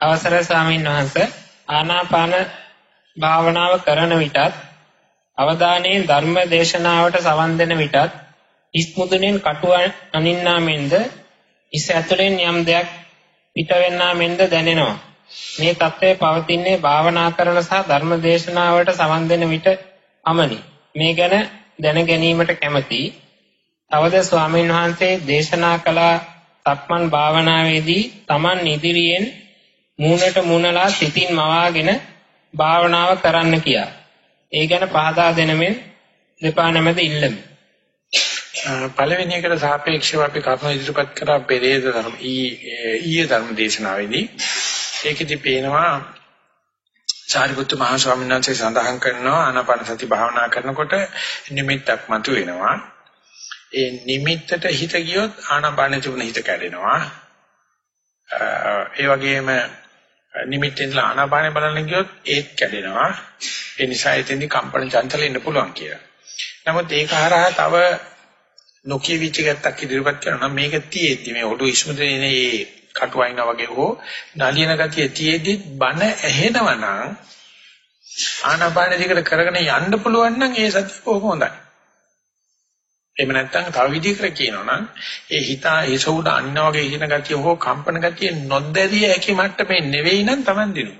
අවසරයි ස්වාමීන් වහන්සේ ආනාපාන භාවනාව කරන විටත් අවධානයෙන් ධර්ම දේශනාවට සවන් දෙන විටත් ඉස්මුදුනෙන් කටුව අනින්නා මෙන්ද ඉස් ඇතුලෙන් යම් දෙයක් පිටවෙන්නා මෙන්ද දැනෙනවා. මේ தත්ත්වය පවතින්නේ භාවනා කරන සහ ධර්ම දේශනාවට සවන් දෙන විට පමණි. මේ ගැන දැන ගැනීමට කැමැති. තවද ස්වාමීන් වහන්සේ දේශනා කළ සක්මන් භාවනාවේදී Taman ඉදිරියෙන් මූණට මූණලා සිතින් මවාගෙන භාවනාව කරන්න කියා. ඒ ගැන පහදා දෙනමින් දෙපා නැමෙද ඉල්ලමි. පළවෙනි එකට සාපේක්ෂව අපි කර්ම ඉදිරිපත් කරා පෙරේද ධර්ම ඊයේ ධර්ම දේශනාවේදී ඒකෙදි පේනවා සාරිපුත්තු මහ ස්වාමීන් වහන්සේ සඳහන් කරනවා ආනාපාන සති භාවනා කරනකොට නිමිත්තක් මතුවෙනවා ඒ නිමිත්තට හිත ගියොත් ආනාපාන තිබුණ හිත කැඩෙනවා ඒ වගේම නිමිත්තෙන් ආනාපානෙ බලන්න ගියොත් ඒත් කැඩෙනවා. ඒ නිසා එතෙන්දි කම්පන චංචල ඉන්න පුළුවන් කියලා. නමුත් ඒක හරහා තව නොකිය විච ගැත්තක් ඉදිරිපත් කරනවා. නම් මේක තියෙද්දි මේ ඔළුව ඉස්මතුනේ මේ කටුවයිනා වගේ හෝ නලියන ගතිය තියෙද්දි බන ඇහෙනවනම් ආනාපාන දිගට කරගෙන යන්න පුළුවන් නම් ඒ සතිය කොහොම හොඳයි. එහෙම නැත්නම් තව විදිහකට කියනවා නම් ඒ හිත ඒස උඩ අනිනා වගේ හින ගතිය හෝ කම්පන ගතිය නොදැරිය හැකි මට්ටමේ නෙවෙයි නම් Taman දිනු.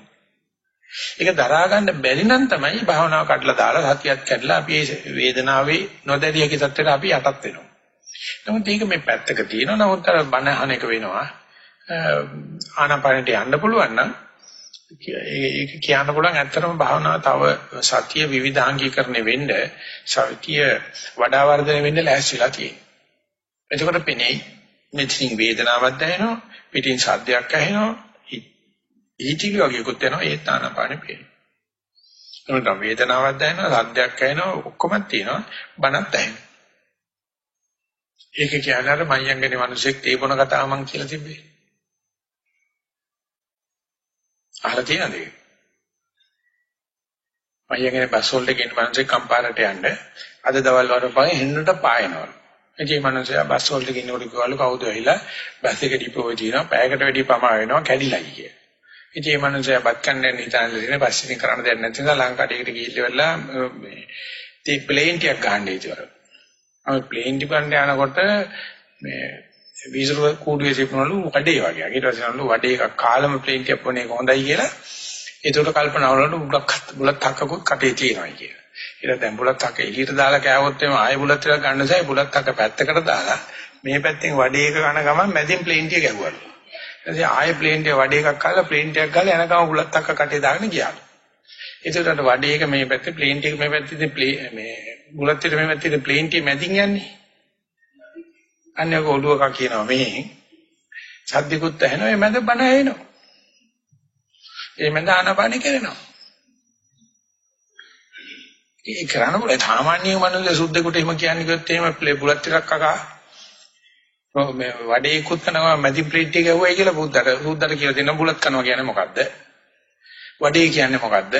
ඒක දරා ගන්න බැරි නම් තමයි භාවනාව කඩලා දාලා සතියත් කැඩලා අපි මේ වේදනාවේ නොදැරිය හැකි තත්ත්වයට අපි යටත් වෙනවා. නමුත් ඒක මේ පැත්තක තියෙනවා. නමුත් අර බණ අහන එක වෙනවා. ආනාපානට යන්න පුළුවන් නම් ඒක කියන්න පුළුවන් ඇත්තටම භාවනාව තව සතිය විවිධාංගීකරණය වෙන්න සතිය වඩා වර්ධනය වෙන්න ලෑස්තිලා තියෙනවා. එතකොට පෙනෙයි මෙතනින් වේදනාවක් දැනෙනවා පිටින් සද්දයක් ඇහෙනවා ඊටිලි වගේකුත් යනවා ඒ තානාපානෙ පේනවා. එතකොට වේදනාවක් දැනෙනවා සද්දයක් ඇහෙනවා ඔක්කොම තියෙනවා බණත් ඇහෙනවා. ඒක කියන්නේ අර මයංගනේ මිනිසෙක් තේ බොන කතාව මං කියලා තිබ්බේ. අහලා තියෙනවද ඒක? මයංගනේ බස් වලට ගෙන මිනිසෙක් කම්පාරට යන්න අද දවල් වරපන් හෙන්නට පායනවලු. ඒ මිනිසයා බස් වලට ගෙනකොට කිව්වලු කවුද ඇවිල්ලා බස් එක ඩිපෝවේ තියෙනවා පැයකට වැඩි පමා වෙනවා කැඩිලයි කිය. ඉතින් මේ මිනිසයා බත් කන්න හිතාන දෙන්නේ බස් එකෙන් කරන්න දෙයක් නැති නිසා ලංකාවට ගිහිල්ලා මේ තේ ප්ලේන් ටිකක් ගන්න ඉතිවරු. අපි ප්ලේන් ටිකන්ට යනකොට මේ වීසරුව කූඩුවේ තිබුණලු වඩේ වගේ. ඊට පස්සේ නළු වඩේ එකක් කාලම ප්ලේන් ටිකක් පොනේ හොඳයි කියලා. ඒකට කල්පනා වලට බුලක් බුලත් හක්කකුත් කටේ තියෙනවා කියලා. ඊට දැන් බුලත් හක්ක එළියට දාලා කෑවොත් එimhe ආයෙ බුලත් ටිකක් ගන්න සයි බුලත් හක්ක පැත්තකට දාලා මේ පැත්තෙන් වඩේ එක කන ගමන් මැදින් ප්ලේන් ටික ගැහුවලු. ඊට ආයෙ ප්ලේන් ටික වඩේ එකක් කාලා ප්ලේන් ටිකක් ගාලා යනකම බුලත් හක්ක කටේ දාගෙන ගියාලු. ඒකට වඩේ එක මේ පැත්තේ ප්ලේන් ටික මේ පැත්තේ මේ බුලත් ටික මේ පැත්තේ ප්ලේන් ටික මැදින් යන්නේ. අන්නක ඔළුවක කියනවා මේ සද්දිකුත් ඇහෙනවා මේ මැද බණ ඇහෙනවා. ඒ මැද ආනපානෙ කරනවා. ඒ කරන්න බල සාමාන්‍ය මනුස්ස සුද්ධෙකුට එහෙම කියන්නේ කිව්වොත් එහෙම ප්ලේ බුලත් ටිකක් කකා මේ වඩේ කුත් කරනවා මැදි ප්ලේට් එක ගැහුවයි කියලා බුද්දට බුද්දට කියලා දෙනවා බුලත් කරනවා කියන්නේ මොකද්ද? වඩේ කියන්නේ මොකද්ද?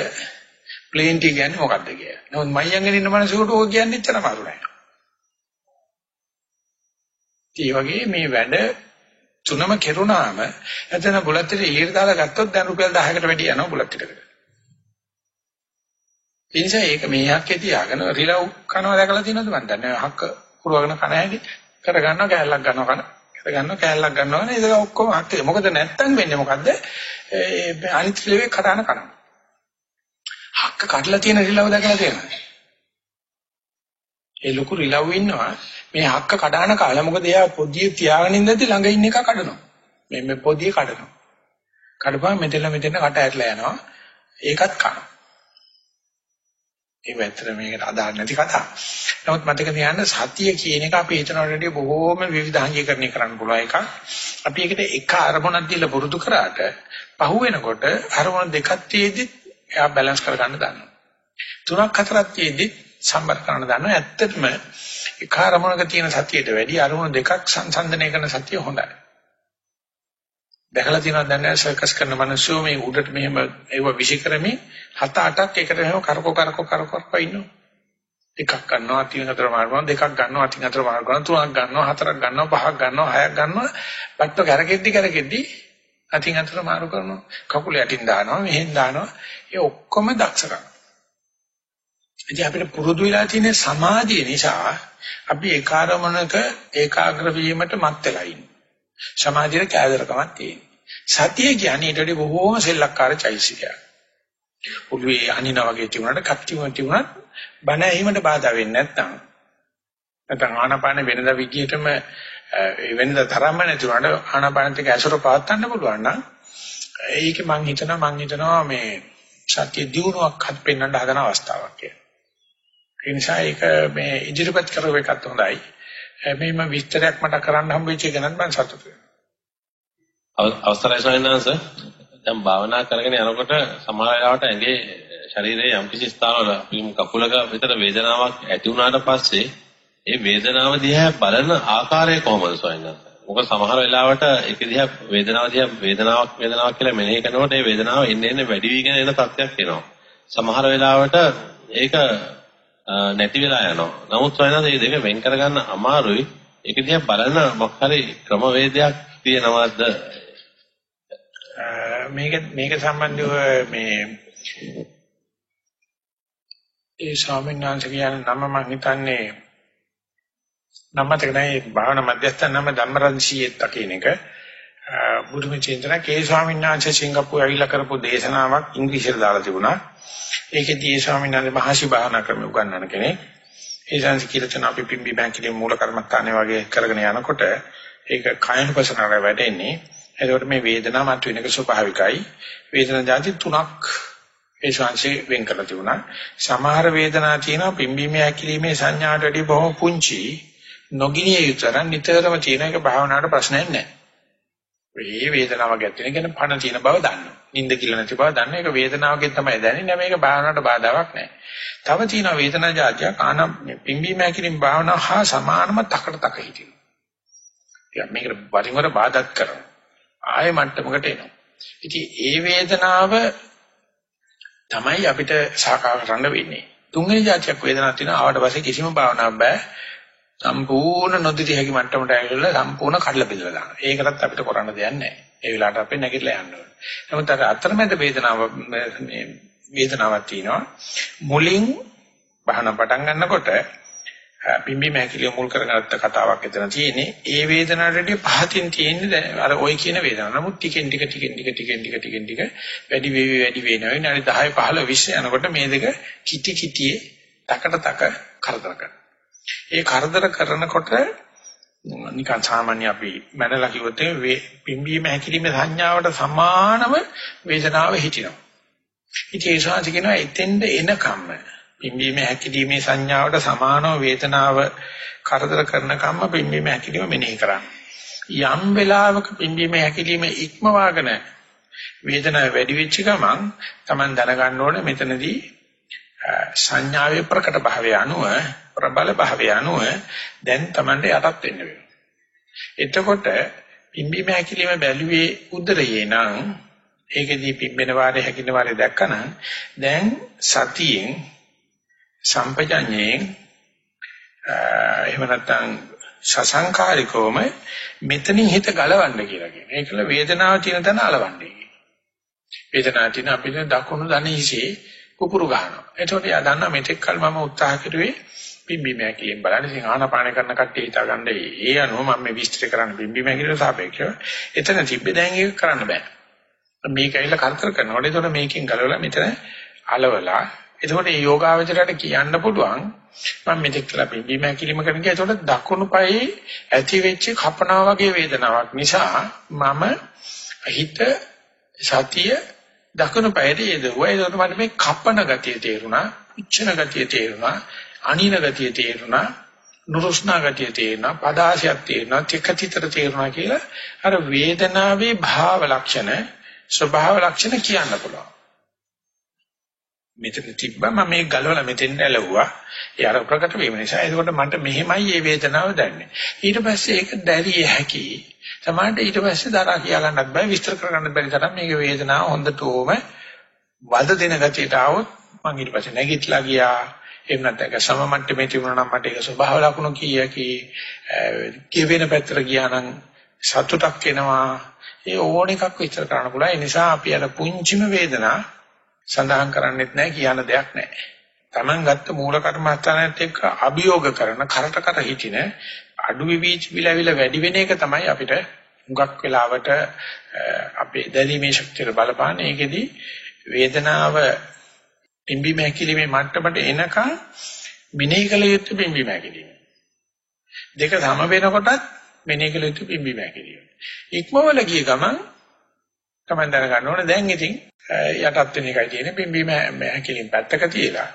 ප්ලේන් ටි කියන්නේ මොකද්ද කියලා. නමුත් මයියන්ගෙන ඉන්න මිනිසෙකුට ඕක කියන්නේ එච්චර අමාරු නෑ. ඒ වගේ මේ වැඩ තුනම කෙරුණාම එතන බුලත් ටික එළියට දාලා ගත්තොත් දැන් රුපියල් 10කට වැඩි යනවා බුලත් ටිකට. ඒ නිසා ඒක මේ හක්කේ තියාගෙන රිලව් කනවා දැකලා තියෙනවද මන් දන්නේ හක්ක පුරවගෙන කන හැටි කර ගන්නවා කෑල්ලක් ගන්නවා කන. කර ගන්නවා කෑල්ලක් ගන්නවා නේද ඒක ඔක්කොම හක්කේ මොකද නැත්තම් වෙන්නේ මොකද්ද? ඒ අනිත් රිලවේ කඩන කනවා. හක්ක කඩලා තියෙන රිලව දැකලා තියෙනවා ඒ ලොකු රිලව් ඉන්නවා. මේ හක්ක කඩාන කාලා මොකද එයා පොදිය තියාගෙන ඉඳද්දි ළඟ ඉන්න එක කඩනවා මේ මේ පොදිය කඩනවා කඩපුවා මෙතන මෙතන කට ඇරලා යනවා ඒකත් කනවා ඒ වැතර මේකට අදාළ නැති කතා. නමුත් මතක තියාගන්න සතිය කියන එක අපි හිතනවට වඩා බොහෝම විවිධාංගීකරණය කරන්න පුළුවන් එකක්. අපි ඒකට එක අරමුණක් දීලා පුරුදු කරාට පහු වෙනකොට අරමුණ දෙකක් තියේදි එයා බැලන්ස් කරගන්න දන්නවා. තුනක් හතරක් තියේදි සම්බර කරන්න දන්නවා. ඇත්තටම එක අරමුණක තියෙන සතියට වැඩි අරමුණ දෙකක් සංසන්දනය කරන සතිය හොඳයි. දැකලා තියෙනවා දැන් සර්කස් කරන මිනිස්සු මේ උඩට මෙහෙම ඒව විසිකරමින් හත අටක් එකට එහෙම කරකෝ කරකෝ කරකෝ කරකෝ ඉන්නවා. එකක් ගන්නවා අතින් හතර මාර්ගනවා දෙකක් ගන්නවා අතින් හතර මාර්ගනවා තුනක් ගන්නවා හතරක් ගන්නවා පහක් ගන්නවා හයක් ගන්නවා බට්ට කරකෙද්දි කරකෙද්දි අතින් අතට මාරු කරනවා. කකුල යටින් දානවා, මෙහෙන් දානවා. ඒ ඔක්කොම දක්ෂකම්. ඉතින් අපිට පුරුදු වෙලා තියෙන සමාධිය නිසා අපි ඒකාරමණක ඒකාග්‍ර වීමට මත් වෙලා ඉන්නේ. සමාධියේ කෑදරකමක් තියෙනවා. සතිය කියන්නේ ඊට වඩා බොහෝම සෙල්ලක්කාර චෛසිකයක්. ඔළුවේ අනිනා වගේ තිබුණාට කත්තිම තිබුණත් බණ ඇහිමට බාධා වෙන්නේ නැත්නම් නැත්නම් ආනාපාන වෙනද විදියටම වෙනද තරම්ම නැතුණාට ආනාපානත් එක්ක ඇසුර පවත්වන්න පුළුවන් නම් ඒක මං හිතනවා මං හිතනවා මේ සත්‍ය දියුණුවක් හත් පෙන්වන්න හදන අවස්ථාවක් කියලා. ඒ නිසා ඒක මේ ඉදිරිපත් කරව එකත් හොඳයි. මේම විස්තරයක් මට කරන්න හම්බෙච්ච එක ගැන මම සතුටුයි. අවසරයි ස්වාමීන් දැන් භාවනා කරගෙන යනකොට සමහර වෙලාවට ඇඟේ ශරීරයේ යම්කිසි ස්ථානවල කකුලක විතර වේදනාවක් ඇති වුණාට පස්සේ ඒ වේදනාව දිහා බලන ආකාරය කොහොමද ස්වාමීන් වහන්සේ? මොකද සමහර වෙලාවට ඒක දිහා වේදනාව දිහා වේදනාවක් වේදනාවක් කියලා මෙනෙහි කරනකොට ඒ වේදනාව එන්න එන්න වැඩි වීගෙන එන තත්ත්වයක් එනවා. සමහර වෙලාවට ඒක නැති වෙලා යනවා. නමුත් ස්වාමීන් මේ දෙක වෙන් කරගන්න අමාරුයි. ඒක දිහා බලන මොකක් හරි ක්‍රමවේදයක් තියෙනවද? මේක මේක සම්බන්ධව මේ ඒ ස්වාමීන් වහන්සේ කියන නම මම හිතන්නේ නම තකනේ භාවනා මධ්‍යස්ථාන නම ධම්මරන්සියෙත් කියන එක බුදුම චේතන කේ ස්වාමීන් වහන්සේ සිංගප්පූරේ ඇවිල්ලා කරපු දේශනාවක් ඉංග්‍රීසියට දාලා තිබුණා. ඒකෙදී ඒ ස්වාමීන් වහන්සේ මහසි භාවනා ක්‍රම උගන්වන කෙනෙක්. ඒ සංස් කියලා තන අපි පිම්බි බැංකියේ මූල කර්මස්ථානයේ වගේ කරගෙන යනකොට ඒක කායනුපසනාවට වැටෙන්නේ. එතකොට මේ වේදනාව මත වෙනක ස්වභාවිකයි. වේදනා જાති තුනක් ඒ ශාංශේ වෙන් කරලා තිබුණා. සමහර වේදනා තියෙනවා පිම්බීමේ හැකිලිමේ සංඥාට වැඩි බොහොම පුංචි නොගිනිය යුතරන් නිතරම තියෙන එක භාවනාවට ප්‍රශ්නයක් නැහැ. මේ වේදනාවක් ඇත්තෙන කියන පණ තියෙන බව දන්නවා. නිින්ද කියලා නැති බව දන්න එක වේදනාවකින් තමයි දැනෙන්නේ. මේක භාවනාවට බාධාවක් නැහැ. තව තියෙන වේදනා જાතියක් ආනම් පිම්බීම හැකිලිම භාවනාව හා සමානම තකට තක හිටිනවා. මේකට වරින් වර බාධාත් කරනවා. ආයෙ මට්ටමකට එනවා. ඉතින් ඒ වේදනාව තමයි අපිට සාකච්ඡා කරන්න වෙන්නේ. තුන්වෙනි જાතියක් වේදනාවක් තියෙනවා ආවට පස්සේ කිසිම භාවනාවක් බෑ. සම්පූර්ණ නොදිටි හැකි මට්ටමට ඇවිල්ලා සම්පූර්ණ කඩලා බෙදලා දානවා. ඒකටත් අපිට කරන්න දෙයක් නැහැ. ඒ වෙලාවට අපි නැගිටලා යන්න ඕනේ. නමුත් අර අතරමැද වේදනාව මේ වේදනාවක් තියෙනවා. මුලින් බහන පටන් ගන්නකොට පිම්බි මෑකිලිය මුල් කරගත්ත කතාවක් එතන තියෙන්නේ. ඒ වේදනාවටදී පහතින් තියෙන්නේ අර ওই කියන වේදනාව. නමුත් ටිකෙන් ටික ටිකෙන් ටික ටිකෙන් ටික ටිකෙන් ටික වැඩි වෙවි වැඩි වෙනවා. විනාඩි 10 15 20 යනකොට මේ දෙක කිටි කිටියේ තකට තක කරදර කරනවා. ඒ කරදර කරනකොට නිකන් සාමාන්‍ය අපි මනලා කිව්වොත් පිම්බීම හැකිලිම සංඥාවට සමානම වේදනාව හිටිනවා. ඉතින් ඒ ශාන්ති කියනවා එතෙන්ද එනකම්ම පිම්බීම හැකිලිමේ සංඥාවට සමානව වේදනාව කරදර කරන කම්ම පිම්බීම හැකිලිම මෙනෙහි කරන්න. යම් වෙලාවක පිම්බීම හැකිලිම ඉක්මවාගෙන වේදනාව වැඩි වෙච්ච ගමන් Taman දැනගන්න ඕනේ මෙතනදී සංඥාවේ ප්‍රකට භාවය අනුව ප්‍රබල භාවය අනුව දැන් Tamanට යටත් වෙන්න වෙනවා. එතකොට පිම්බීම හැකිලිම බැලුවේ උදරයේ නම් ඒකෙදී පිම්බෙන වාරේ හැකින වාරේ දැක්කනම් දැන් සතියෙන් සම්පජඤ්ඤයෙන් එහෙම නැත්නම් සසංකාරිකවම මෙතනින් හිත ගලවන්න කියලා කියනවා. ඒකල වේදනාව තියෙන තැන අලවන්නේ. වේදනාව තියෙන අපිට දකුණු දණහිසේ කුපුරු ගන්නවා. එතකොට යා දන්නා මෙතෙක් කල මම උත්සාහ කරුවේ බිම්බි මෑකියෙන් බලන්න. ඉතින් ආනාපාන කරන කට්ටිය හිතාගන්න ඒ අනුව මම මේ විස්තර කරන්න බිම්බි මෑකියට සාපේක්ෂව. එතන තිබ්බේ දැන් ඒක කරන්න බෑ. මේක ඇවිල්ලා කරතර කරනකොට එතකොට මේකෙන් ගලවලා මෙතන අලවලා. එතකොට මේ යෝගාවචරයට කියන්න පුළුවන් මම මෙතෙක් කියලා බිම්බි මෑකිලිම කරන කිය එතකොට දකුණු පායේ ඇති වෙච්ච කපනවා වගේ වේදනාවක් නිසා මම හිත සතිය දකුණු පායට යෙදුවා. ඒකට මට මේ කපන ගතිය තේරුණා, උච්චන ගතිය තේරුණා, අනින ගතිය තේරුණා, නුරුස්නා ගතිය තේරුණා, පදාශයක් තේරුණා, තිකතිතර තේරුණා කියලා අර වේදනාවේ භාව ලක්ෂණ, ස්වභාව ලක්ෂණ කියන්න පුළුවන්. මෙතන තිබ්බා මම මේ ගලවලා මෙතෙන් ඇලවුවා. ඒ අර ප්‍රකට වීම නිසා ඒකට මට මෙහෙමයි මේ වේදනාව දැනෙන්නේ. ඊට පස්සේ ඒක දැරිය හැකි. සමහරට ඊට පස්සේ දරා කියා ගන්නත් බෑ විස්තර කරගන්න බැරි තරම් මේක වේදනාව හොඳටම වද දෙන ගතියට આવොත් මම ඊට පස්සේ නැගිටලා ගියා. එහෙම නැත්නම් ඒක සම මට්ටමේ තිබුණා නම් මට ඒක ස්වභාව ලකුණු කීයකි කියවෙන පැත්තට ගියා නම් සතුටක් එනවා. ඒ ඕන එකක් විස්තර කරන්න පුළුවන්. ඒ නිසා අපි අර පුංචිම වේදනා සඳහන් කරන්නෙත් නැහැ කියන දෙයක් නැහැ. Taman ගත්ත මූල කර්මස්ථානයත් එක්ක අභියෝග කරන කරට කර හිටින අඩු විවිච විලවිල වැඩි වෙන එක තමයි අපිට හුඟක් වෙලාවට අපේ දැරීමේ ශක්තිය බලපාන්නේ. ඒකෙදි වේදනාව පිම්බි මහැකිලිමේ මට්ටමට එනකන් මෙනෙහි කළ යුත්තේ පිම්බි මහැකිලිම. දෙක සම වෙනකොටත් මෙනෙහි කළ යුත්තේ පිම්බි මහැකිලිම. ඉක්මවල ගිය ගමන් තමයි දැනගන්න ඕනේ දැන් ඉතින් යටත් වෙන එකයි තියෙන්නේ පිම්බි මහැකිලිම පැත්තක තියලා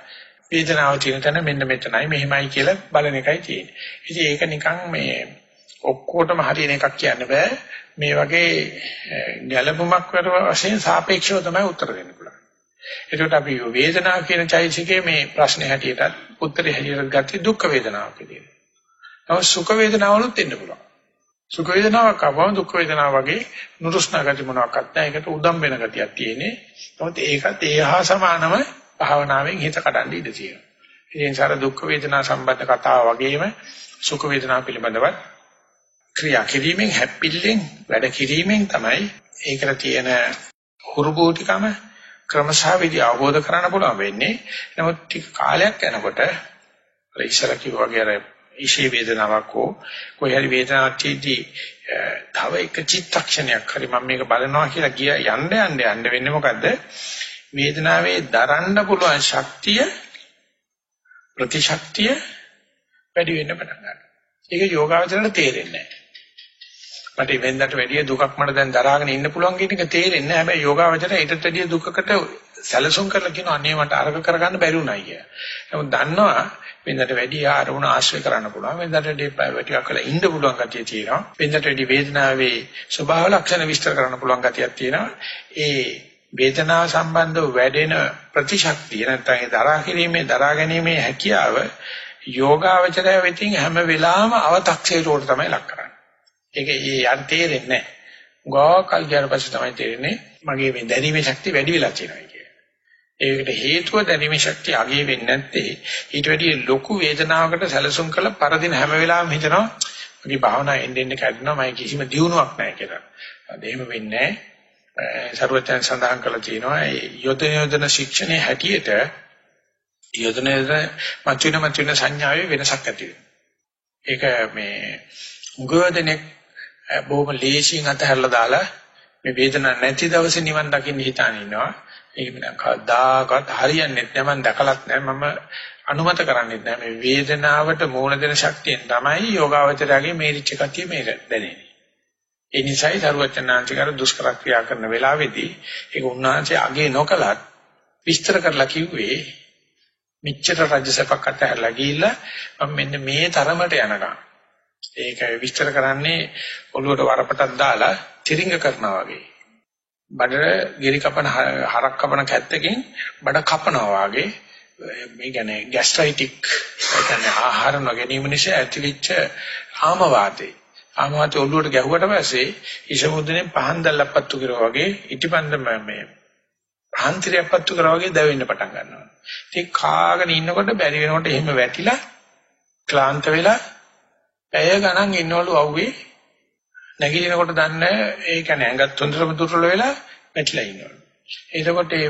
වේදනාව තියෙන තැන මෙන්න මෙතනයි මෙහෙමයි කියලා බලන එකයි තියෙන්නේ. ඉතින් ඒක නිකන් මේ ඔක්කොටම හරියන එකක් කියන්න බෑ. මේ වගේ ගැළපුමක් වල වශයෙන් සාපේක්ෂව තමයි උත්තර දෙන්න පුළුවන්. එතකොට අපි වේදනාව කියන චෛසිකේ මේ ප්‍රශ්නේ හැටියට උත්තරේ හැටියට ගත්තේ දුක් වේදනාව කියලා. නමුත් සුඛ වේදනාවලුත් එන්න පුළුවන්. සුඛ වේදනාවක් ආවම දුක් වේදනාව වගේ නුරුස්නා ගති මොනවාක්වත් නැහැ. ඒකට උදම් වෙන ගතියක් තියෙන්නේ. නමුත් ඒකත් ඒහා සමානම භාවනාවෙන් හිත කඩන්න ඉඩ තියෙනවා. ඒ නිසා දුක් වේදනා සම්බන්ධ කතාව වගේම සුඛ වේදනා පිළිබඳව ක්‍රියා කිරීමෙන් හැප්පිල්ලෙන් වැඩ කිරීමෙන් තමයි ඒකට තියෙන හුරුබෝටිකම ක්‍රමශාවිදි අවබෝධ කරගන්න පුළුවන් වෙන්නේ. නමුත් ටික කාලයක් යනකොට ඉස්සර කිව්වා වගේ අර ඉෂේ වේදනාවක් හෝ කොයි හරි වේදනාවක් තියදී තව එක චිත්තක්ෂණයක් හරි මම මේක බලනවා කියලා ගිය යන්න යන්න යන්න වෙන්නේ මොකද්ද? වේදනාවේ දරන්න පුළුවන් ශක්තිය ප්‍රතිශක්තිය වැඩි වෙන්න පටන් ගන්නවා. ඒක යෝගාවචරණ තේරෙන්නේ නැහැ. මට ඉවෙන්දට වැඩිය දුකක් මට දැන් දරාගෙන ඉන්න පුළුවන් කියන එක තේරෙන්නේ නැහැ. හැබැයි යෝගාවචරය ඊටත් වැඩිය දුකකට සැලසුම් කරලා කියනවා අනේ මට අරක කරගන්න බැරි වුණා කියලා. නමුත් දන්නවා වෙනදට වැඩි ආරමුණ ආශ්‍රය කරන්න පුළුවන්. වෙනදට වැඩි පැවටියක් කරලා ඉන්න පුළුවන් ගතිය තියෙනවා. වෙනදට වැඩි වේදනාවේ ස්වභාව ලක්ෂණ විස්තර කරන්න පුළුවන් ගතියක් තියෙනවා. ඒ වේදනාව සම්බන්ධව වැඩෙන ප්‍රතිශක්තිය නැත්නම් ඒ දරා කිරීමේ දරා ගැනීමේ හැකියාව යෝගාවචරය වෙතින් හැම වෙලාවෙම අව탁සේරුවට තමයි ලක් කරන්නේ. ඒක ඒ යන් තේරෙන්නේ නැහැ. ගෝකල් ගියාට පස්සේ තමයි තේරෙන්නේ මගේ මේ දැරීමේ ශක්තිය වැඩි වෙලා තියෙනවා කියලා. ඒකට හේතුව දැරීමේ ශක්තිය අගේ වෙන්නේ නැත්තේ ඊට වැඩිය ලොකු වේදනාවකට සැලසුම් කළ පරදින හැම වෙලාවෙම හිතනවා මගේ භාවනා එන්න එන්න කැඩෙනවා මම කිසිම දියුණුවක් නැහැ කියලා. අද එහෙම වෙන්නේ නැහැ. සර්වඥයන් සඳහන් කළා තියෙනවා යොදන යොදන ශික්ෂණයේ හැටියට යොදන යොදන මතුවෙන මතුවෙන සංඥාවේ වෙනසක් ඇති ඒක මේ උගදෙනෙක් බොහොම ලේසියෙන් අතහැරලා දාලා මේ වේදනාවක් නැති දවසේ නිවන් දකින්න හිතාන ඉන්නවා. ඒක මම කවදාකවත් හරියන්නේ නැහැ මම දැකලත් නැහැ මම අනුමත කරන්නේ නැහැ මේ වේදනාවට මූණ දෙන ශක්තියෙන් තමයි යෝගාවචරයේ මේරිච්ච කතිය මේ දැනෙන්නේ. ඒ නිසායි සරුවචනාංශිකර දුෂ්කර ක්‍රියා කරන වෙලාවේදී ඒක උන්වහන්සේ අගේ නොකලත් විස්තර කරලා කිව්වේ මෙච්චර රජසපක් අතහැරලා ගිහිල්ලා මම මෙන්න මේ තරමට යනකම් ඒක විස්තර කරන්නේ ඔළුවට වරපටක් දාලා තිරිංග කරනවා වගේ. බඩ ගිරි කපන හරක් කපන කැත්තකින් බඩ කපනවා වගේ මේ කියන්නේ ગેස්ට්‍රයිටික් කියන්නේ ආහාර නොගැනීම නිසා ඇතිවෙච්ච ආම වාතේ. ආම වාතේ ඔළුවට ගැහුවට පස්සේ ඉෂමුද්දනේ පහන් දැල්ලක් පත්තු කරනවා වගේ ඉටිපන්ද මේ ප්‍රාන්තිරයක් පත්තු කරනවා වගේ දැවෙන්න පටන් ගන්නවා. ඉතින් කාගෙන ඉන්නකොට බැරි වෙනකොට එහෙම වැටිලා ක්ලාන්ත වෙලා පැය ගණන් ඉන්නවලු අවුවේ නැගිටිනකොට දන්නේ ඒ කියන්නේ ඇඟත් හොඳටම දුර්වල වෙලා වැටිලා ඉන්නවලු. එතකොට ඒ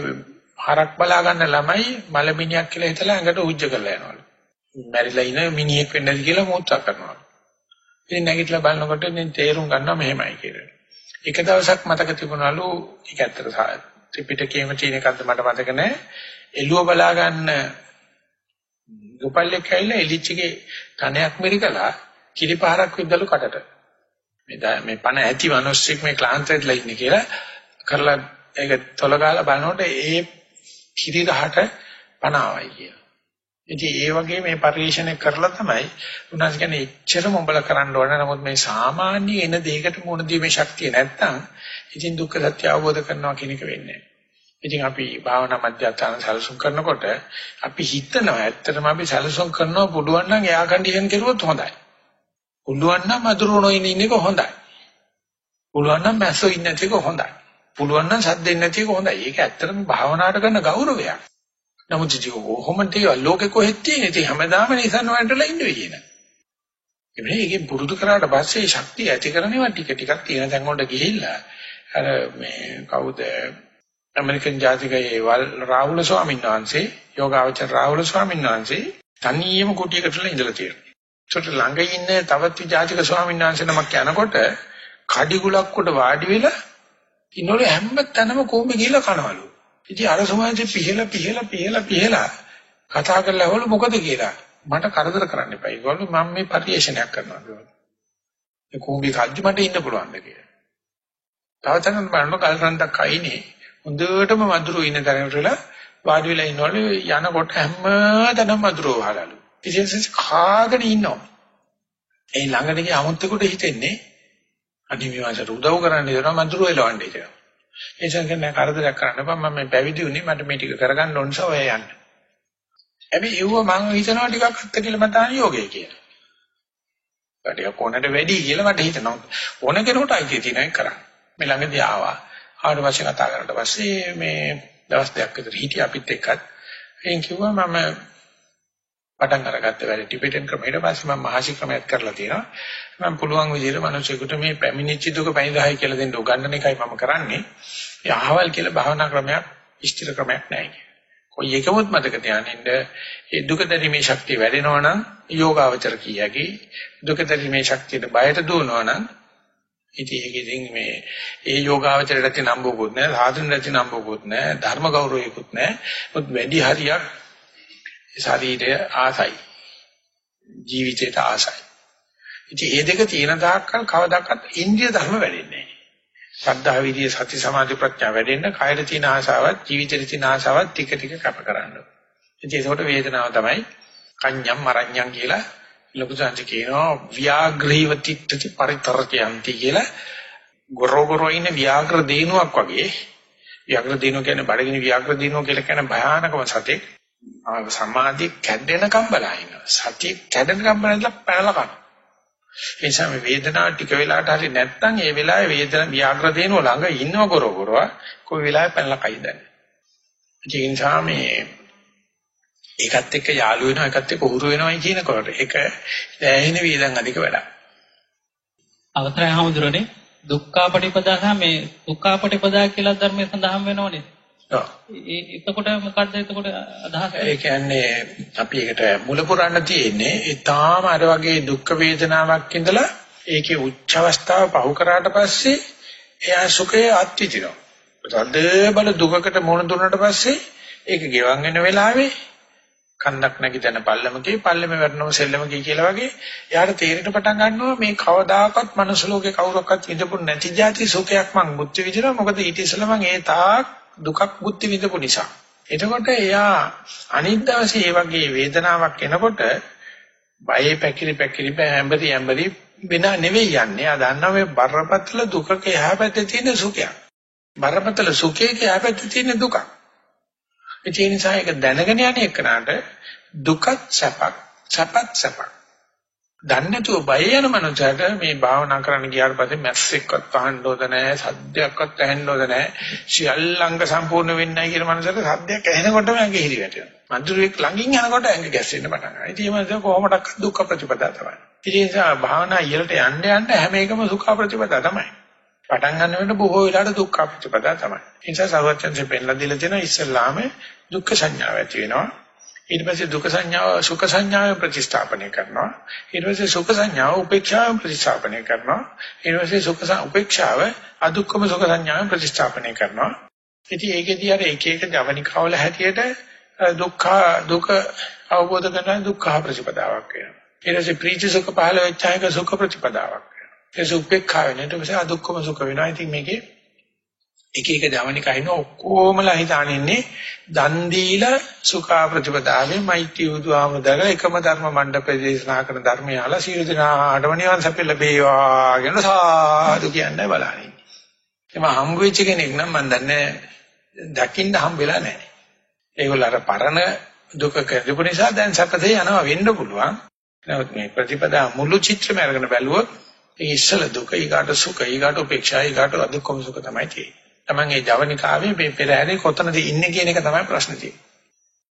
හරක් බලා ගන්න ළමයි මලමිනියක් කියලා හිතලා ඇඟට උජ්ජ කරලා යනවලු. මැරිලා ඉන මිනිහෙක් වෙන්නද කියලා මෝත්‍රා කරනවා. ඉතින් නැගිටලා බලනකොට ඉතින් තේරුම් ගන්නවා මෙහෙමයි කියලා. එක දවසක් මතක තිබුණලු ඒක ඇත්තට ත්‍රිපිටකයේම තියෙන එකක්ද මට මතක නැහැ. එළුව බලා ගන්න ගොපල්ලෙක් ඇවිල්ලා එලිච්චගේ කණයක් මිරිකලා කිරිපාරක් විද්දලු කටට. මේ මේ පණ ඇති මිනිස්සෙක් මේ ක්ලාන්ත වෙලා ඉන්නේ කියලා කරලා ඒක තොලගාලා බලනකොට ඒ කිරි රහට පණ ආවයි කියලා. ඉතින් ඒ වගේ මේ පරිශ්‍රණය කරලා තමයි උනාස් කියන්නේ එච්චරම උඹලා කරන්න ඕන නමුත් මේ සාමාන්‍ය එන දෙයකට මුණ දීමේ ශක්තිය නැත්තම් ඉතින් දුක්ඛ සත්‍ය අවබෝධ කරනවා කියන එක වෙන්නේ ඉතින් අපි භාවනා මධ්‍යස්ථාන සැලසුම් කරනකොට අපි හිතනවා ඇත්තටම අපි සැලසුම් කරනවා පුළුවන් නම් එයා කන්ඩිෂන් කරුවොත් හොඳයි. පුළුවන් නම් මදුරුණෝ ඉන්න එක හොඳයි. පුළුවන් නම් මැස්සෝ ඉන්න එක හොඳයි. පුළුවන් නම් සද්ද ඉන්න එක හොඳයි. ඒක ඇත්තටම භාවනාවට කරන ගෞරවයක්. නමුත් ඉතින් කොහොමද ඒ ලෝකෙ කොහෙද තියෙන්නේ? ඉතින් හැමදාම නිසන් වලටලා ඉන්න වෙන්නේ. එබැවින් ඒකේ පුරුදු කරාට පස්සේ ශක්තිය ඇති කරනවා ටික ටිකක් තියෙන තැන් වලට ගිහිල්ලා අර මේ කවුද ඇමරිකන් ජාතිකයේ රාහුල ස්වාමීන් වහන්සේ යෝගාවචර රාහුල ස්වාමීන් වහන්සේ තනියම කුටියකටලා ඉඳලා තියෙනවා. ඒකට ළඟ ඉන්න තවත් ජාතික ස්වාමීන් වහන්සේ නමක් යනකොට කඩිගුලක් කොට වාඩි වෙලා ඉන්නවල හැම තැනම කොහොම ගිහලා කනවලු. ඉතින් අර සමාජයේ පිහලා පිහලා පිහලා පිහලා කතා කරලා හවලු මොකද කියලා. මට කරදර කරන්න එපා. ඒගොල්ලෝ මම මේ පරිේශනයක් කරනවා කියලා. ඒ කෝඹි කද්දි මට ඉන්න පුළුවන්ද කියලා. තවතන බලන්න කල්සන්තක් අයිනේ. හොඳටම මధుරෝ ඉන්න තැනකට වෙලා වාඩි වෙලා ඉන්නවලු යනකොට හැමදැනම මధుරෝ වහලලු. ඉතින් කාගෙන ඉන්නවා. ඒ ළඟට ගිය අමුත්තෙකුට හිතෙන්නේ අනිත් විවාසයට උදව් කරන්න දෙනවා මధుරෝ එලවන්නේ කියලා. ඒ නිසා කියන්නේ කරදරයක් කරන්න බෑ මම මේ පැවිදි වුණේ මට මේ ටික කරගන්න ඕන නිසා ඔය යන්න. හැබැයි ඒව මම හිතනවා ටිකක් අත්ති කියලා මතාන යෝගය කියලා. ටිකක් කොනට වැඩි කියලා මට හිතෙනවා. ඕන කෙනෙකුට අයිතිය තියෙනවා කරන්න. මේ ළඟදී ආවා. ආවට පස්සේ කතා කරලා පස්සේ මේ දවස් දෙකක් විතර හිටියා අපිත් එක්කත්. එයින් කිව්වා මම පටන් අරගත්ත වැඩ ටිබෙටන් ක්‍රමයට පස්සේ මම මහසි ක්‍රමයක් කරලා තියෙනවා. මම පුළුවන් විදිහට මිනිසෙකුට මේ පැමිණිච්ච දුක පැනිදායි කියලා දෙන්න උගන්වන එකයි මම කරන්නේ. ඒ අහවල් කියලා භාවනා ක්‍රමයක් ඉෂ්ටිර ක්‍රමයක් නැහැ. කොයි එකමුත් මතක තියාගන්න ඒ දුක දැරීමේ ශක්තිය වැඩෙනවා නම් යෝගාවචර කියකි. දුක දැරීමේ ශක්තියට බයට දුවනවා නම් ඉතින් ඒක ඉතින් මේ ඒ යෝගාවචරයට තියෙන නම්බුකුත් නැහැ, සාධනෙට තියෙන නම්බුකුත් නැහැ, ධර්ම ගෞරවයකුත් නැහැ. මොකද වැඩි හරියක් ශරීරය ආසයි. ජීවිතයට ආසයි. ඉතින් මේ දෙක තියෙන තාක්කල් කවදාකවත් ඉන්ද්‍රිය ධර්ම වැඩෙන්නේ නැහැ. සද්ධා විදියේ සති සමාධි ප්‍රඥා වැඩෙන්න කායර තියෙන ආසාවත් ජීවිතේ තියෙන ආසාවත් ටික ටික කැප කරන්න. ඉතින් ඒකට වේදනාව තමයි කඤ්ඤම් මරඤ්ඤම් කියලා ලොකු සංජ කියනවා ව්‍යාග්‍රීව තිට්ඨති පරිතරකයන්ති කියලා ගොරෝගොරෝ ඉන්න ව්‍යාග්‍ර දේනුවක් වගේ ව්‍යාග්‍ර දේනුව කියන්නේ බඩගිනි ව්‍යාග්‍ර දේනුව කියලා කියන භයානකම සතෙක් සමාධිය කැඩෙනකම් බලහින සතිය කැඩෙනකම් බලලා පැනලා කන ඒ නිසා මේ වේදනාව ටික වෙලාවට හරි නැත්නම් ඒ වෙලාවේ වේදන ව්‍යාග්‍ර දේනුව ළඟ ඉන්නව ගොරෝගොරව කොයි වෙලාවෙ පැනලා කයිද ඒ නිසා මේ ඒකත් එක්ක යාළු වෙනවා ඒකත් එක්ක උහුරු වෙනවයි කියනකොට ඒක දැහැින වේදන් අධික වැඩක්. අවතරය හැමදුරනේ දුක්ඛාපටිපදා සහ මේ දුක්ඛාපටිපදා කියලා ධර්මයේ සඳහන් වෙනවනේ. එතකොට මොකද්ද එතකොට අදහස? ඒ කියන්නේ අපි ඒකට මුල පුරන්න තියෙන්නේ ඒ තාම අර වගේ දුක් වේදනාවක් ඉඳලා ඒකේ උච්ච අවස්ථාව පහු කරාට පස්සේ එයා සුඛය අත්විඳිනවා. තද බල දුකකට මුහුණ දුන්නාට පස්සේ ඒක ගෙවන් වෙන වෙලාවේ කන්දක් නැගි තැන පල්ලමකේ පල්ලම වැටෙනව සෙල්ලමකේ කියලා වගේ එයාට තේරෙන්න පටන් ගන්නවා මේ කවදාකවත් මනුස්ස ලෝකේ කවුරක්වත් විඳපු නැති જાති සුඛයක් මං බුද්ධ විදිනවා මොකද ඊට ඉස්සෙල්ලා මං ඒ තාක් දුකක් බුද්ධ විඳපු නිසා. එතකොට එයා අනිත් දවසේ මේ වගේ වේදනාවක් එනකොට බයේ පැකිලි පැකිලි බැඹරි ඇඹරි වෙන නෙවෙයි යන්නේ. ආ දන්නවා මේ බරපතල දුකක එහා පැත්තේ තියෙන සුඛයක්. බරපතල සුඛයේ එහා පැත්තේ තියෙන දුකක්. ඒ නිසා ඒක දැනගෙන යන එකනට දුකත් සැපක් සැපත් සැපක්. දන්නේ නැතුව බය යන මනුස්සයට මේ භාවනා කරන්න ගියාට පස්සේ මැස්සෙක්වත් අහන්න ඕද නැහැ, සද්දයක්වත් ඇහෙන්න ඕද නැහැ. සියල්ලංග සම්පූර්ණ වෙන්නේ නැහැ කියන මනුස්සයට සද්දයක් ඇහෙනකොටම ඇඟ හිරි වැටෙනවා. මధుරෙක් ළඟින් යනකොට ඇඟ ගැස්සෙන්න පටන් ගන්නවා. ඉතින් මේ මනුස්සය කොහොමඩක් දුක්ඛ ප්‍රතිපදා තමයි. ඉතින් ඒ නිසා භාවනා ඉහළට යන්න යන්න හැම එකම සුඛ ප්‍රතිපදා තමයි. පටන් ගන්න වෙන බොහෝ වෙලාවට දුක්ඛ ප්‍රතිපදා තමයි. ඒ නිසා සර්වඥයන්සේ පෙන්ලා දීලා තියෙනවා ඉස්සල්ලාම දුක්ඛ සංඥාව ඇති වෙනවා. ඊට පස්සේ දුක්ඛ සංඥාව සුඛ සංඥාව ප්‍රතිස්ථාපනය කරනවා. ඊට පස්සේ සුඛ සංඥාව උපේක්ෂාව ප්‍රතිස්ථාපනය කරනවා. ඊට පස්සේ සුඛ උපේක්ෂාව අදුක්ඛම සුඛ සංඥාව ප්‍රතිස්ථාපනය කරනවා. ඉතින් ඒකෙදී අර එක එක ජවනිකාවල හැටියට දුක්ඛ දුක අවබෝධ කරගන්න දුක්ඛ ප්‍රතිපදාවක් වෙනවා. ඊට පස්සේ ප්‍රීති සුඛ පහළ වෙච්ච එක සුඛ ප්‍රතිපදාවක් වෙනවා. ඒ සුඛේක්ඛා වෙන ඊට පස්සේ අදුක්ඛම සුඛ වෙනවා. ඉතින් මේකේ එක එක ජවනිකා ඉන්න ඔක්කොමලා හිතාන ඉන්නේ දන් දීලා සුඛා ප්‍රතිපදාවේ මෛත්‍රී බුදුආමදල එකම ධර්ම මණ්ඩපේ දේශනා කරන ධර්මයාලා සියලු දෙනාටම නිවන් සැප ලැබේවා කියන සාදු කියන්නේ බලන්නේ. එම හම්බ වෙච්ච කෙනෙක් නම් මම දන්නේ දකින්න හම්බෙලා නැහැ. ඒගොල්ලෝ අර පරණ දුක කරපු නිසා දැන් සැපතේ යනවා වෙන්න පුළුවන්. නමුත් මේ ප්‍රතිපදා මුළු චිත්‍රම අරගෙන බැලුවොත් ඒ ඉස්සල දුක ඊගාට සුඛ ඊගාට උපේක්ෂා ඊගාට අදුක්කම සුඛ තමයි තියෙන්නේ. Taman ඒ ජවනිකාවේ මේ පෙරහැරේ කොතනද ඉන්නේ කියන එක තමයි ප්‍රශ්නේ තියෙන්නේ.